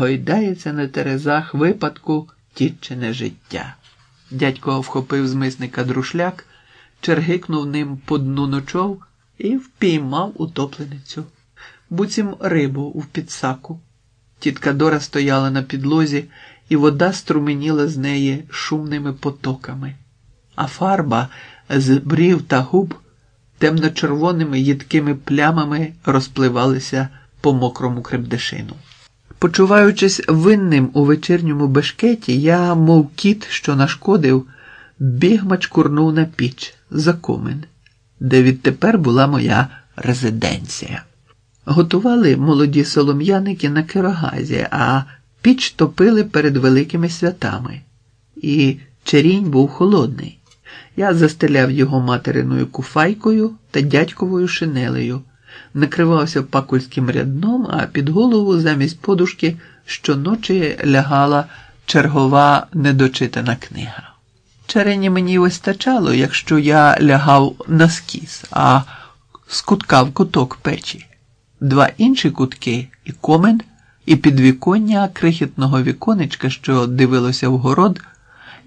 гойдається на терезах випадку тітчине життя. Дядько вхопив з мисника друшляк, чергикнув ним по дну ночов і впіймав утопленицю, буцім рибу в підсаку. Тітка Дора стояла на підлозі, і вода струменіла з неї шумними потоками, а фарба з брів та губ темно-червоними їдкими плямами розпливалися по мокрому крепдешину. Почуваючись винним у вечірньому бешкеті, я, мов кіт, що нашкодив, бігма чкурнув на піч за комин, де відтепер була моя резиденція. Готували молоді солом'яники на керогазі, а піч топили перед великими святами, і черінь був холодний. Я застеляв його материною куфайкою та дядьковою шинелею, накривався пакульським рядном, а під голову замість подушки щоночі лягала чергова недочитана книга. Черені мені вистачало, якщо я лягав на скіс, а з кутка в куток печі. Два інші кутки і комен, і підвіконня крихітного віконечка, що дивилося в город,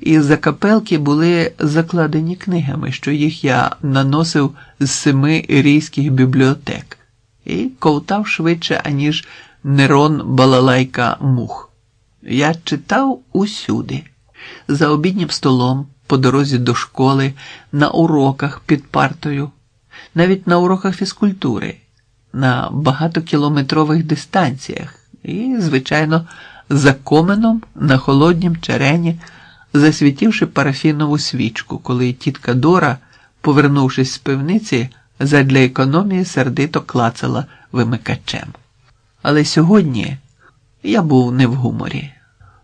і закапелки були закладені книгами, що їх я наносив з семи рійських бібліотек, і ковтав швидше, аніж Нерон Балалайка мух. Я читав усюди, за обіднім столом, по дорозі до школи, на уроках під партою, навіть на уроках фізкультури, на багатокілометрових дистанціях і, звичайно, за коменом на холоднім черені засвітівши парафінову свічку, коли тітка Дора, повернувшись з пивниці, задля економії сердито клацала вимикачем. Але сьогодні я був не в гуморі.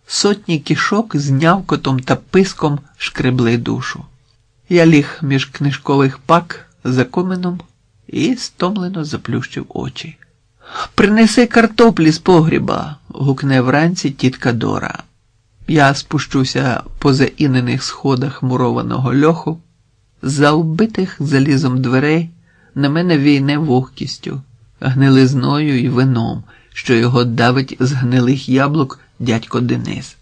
Сотні кішок з нявкотом та писком шкребли душу. Я ліг між книжкових пак за коменом і стомлено заплющив очі. Принеси картоплі з погріба. гукне вранці тітка Дора. Я спущуся по заінених сходах мурованого льоху, за вбитих залізом дверей на мене війне вогкістю, гнилизною і вином, що його давить з гнилих яблук дядько Денис.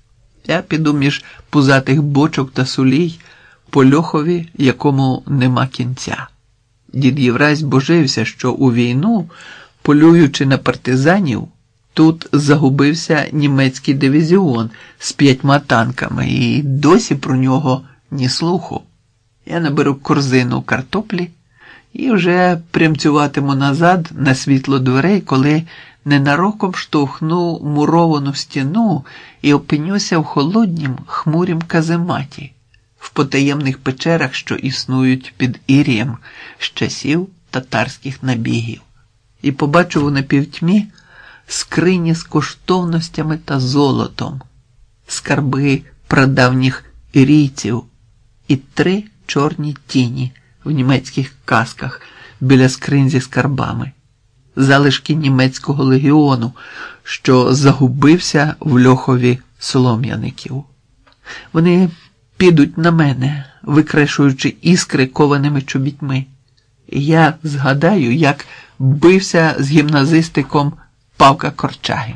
Я піду між пузатих бочок та сулій по льохові, якому нема кінця. Дід Євразь божився, що у війну, полюючи на партизанів, Тут загубився німецький дивізіон з п'ятьма танками, і досі про нього ні слуху. Я наберу корзину картоплі і вже прямцюватиму назад на світло дверей, коли ненароком штовхну муровану стіну і опинюся в холоднім хмурім казематі, в потаємних печерах, що існують під Ірієм з часів татарських набігів, і побачу в напівтьмі скрині з коштовностями та золотом, скарби прадавніх ірійців і три чорні тіні в німецьких касках біля скринь зі скарбами, залишки німецького легіону, що загубився в льохові солом'яників. Вони підуть на мене, викрешуючи іскри кованими чобітьми. Я згадаю, як бився з гімназистиком. Павка Корчагін.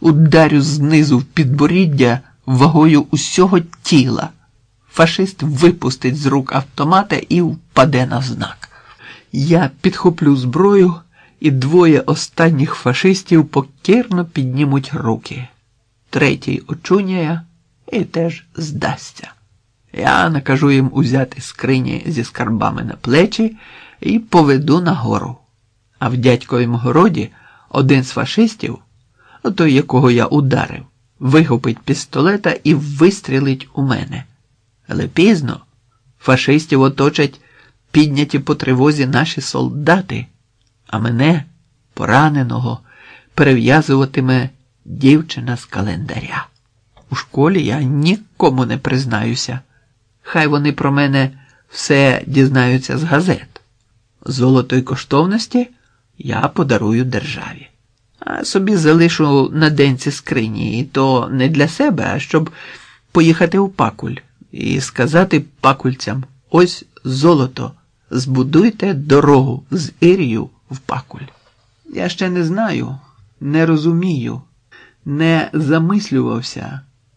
Ударю знизу в підборіддя вагою усього тіла. Фашист випустить з рук автомата і впаде на знак. Я підхоплю зброю, і двоє останніх фашистів покірно піднімуть руки. Третій очуняє і теж здасться. Я накажу їм узяти скрині зі скарбами на плечі і поведу нагору. А в дядьковім городі. Один з фашистів, той, якого я ударив, вихопить пістолета і вистрілить у мене. Але пізно фашистів оточать підняті по тривозі наші солдати, а мене, пораненого, перев'язуватиме дівчина з календаря. У школі я нікому не признаюся. Хай вони про мене все дізнаються з газет. Золото й коштовності я подарую державі. А собі залишу на денці скрині, і то не для себе, а щоб поїхати у пакуль і сказати пакульцям: ось золото, збудуйте дорогу з Ірію в пакуль. Я ще не знаю, не розумію, не замислювався